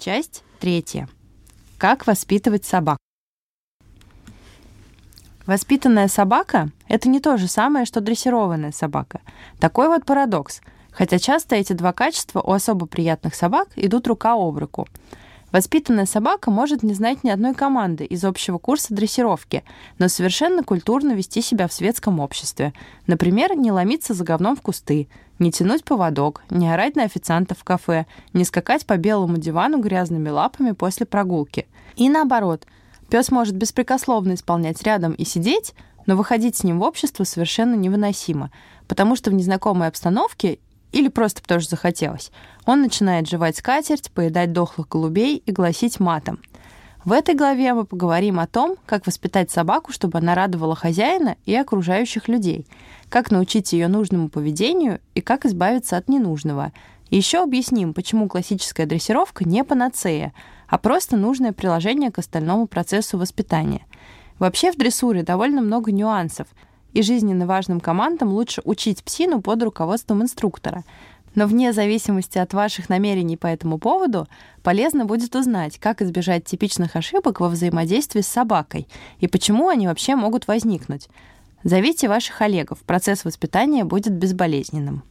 Часть третья. Как воспитывать собак. Воспитанная собака — это не то же самое, что дрессированная собака. Такой вот парадокс. Хотя часто эти два качества у особо приятных собак идут рука об руку. Воспитанная собака может не знать ни одной команды из общего курса дрессировки, но совершенно культурно вести себя в светском обществе. Например, не ломиться за говном в кусты, не тянуть поводок, не орать на официантов в кафе, не скакать по белому дивану грязными лапами после прогулки. И наоборот, пес может беспрекословно исполнять рядом и сидеть, но выходить с ним в общество совершенно невыносимо, потому что в незнакомой обстановке или просто потому что захотелось, он начинает жевать скатерть, поедать дохлых голубей и гласить матом. В этой главе мы поговорим о том, как воспитать собаку, чтобы она радовала хозяина и окружающих людей, как научить ее нужному поведению и как избавиться от ненужного. Еще объясним, почему классическая дрессировка не панацея, а просто нужное приложение к остальному процессу воспитания. Вообще в дрессуре довольно много нюансов – и жизненно важным командам лучше учить псину под руководством инструктора. Но вне зависимости от ваших намерений по этому поводу, полезно будет узнать, как избежать типичных ошибок во взаимодействии с собакой и почему они вообще могут возникнуть. Зовите ваших коллегов, процесс воспитания будет безболезненным.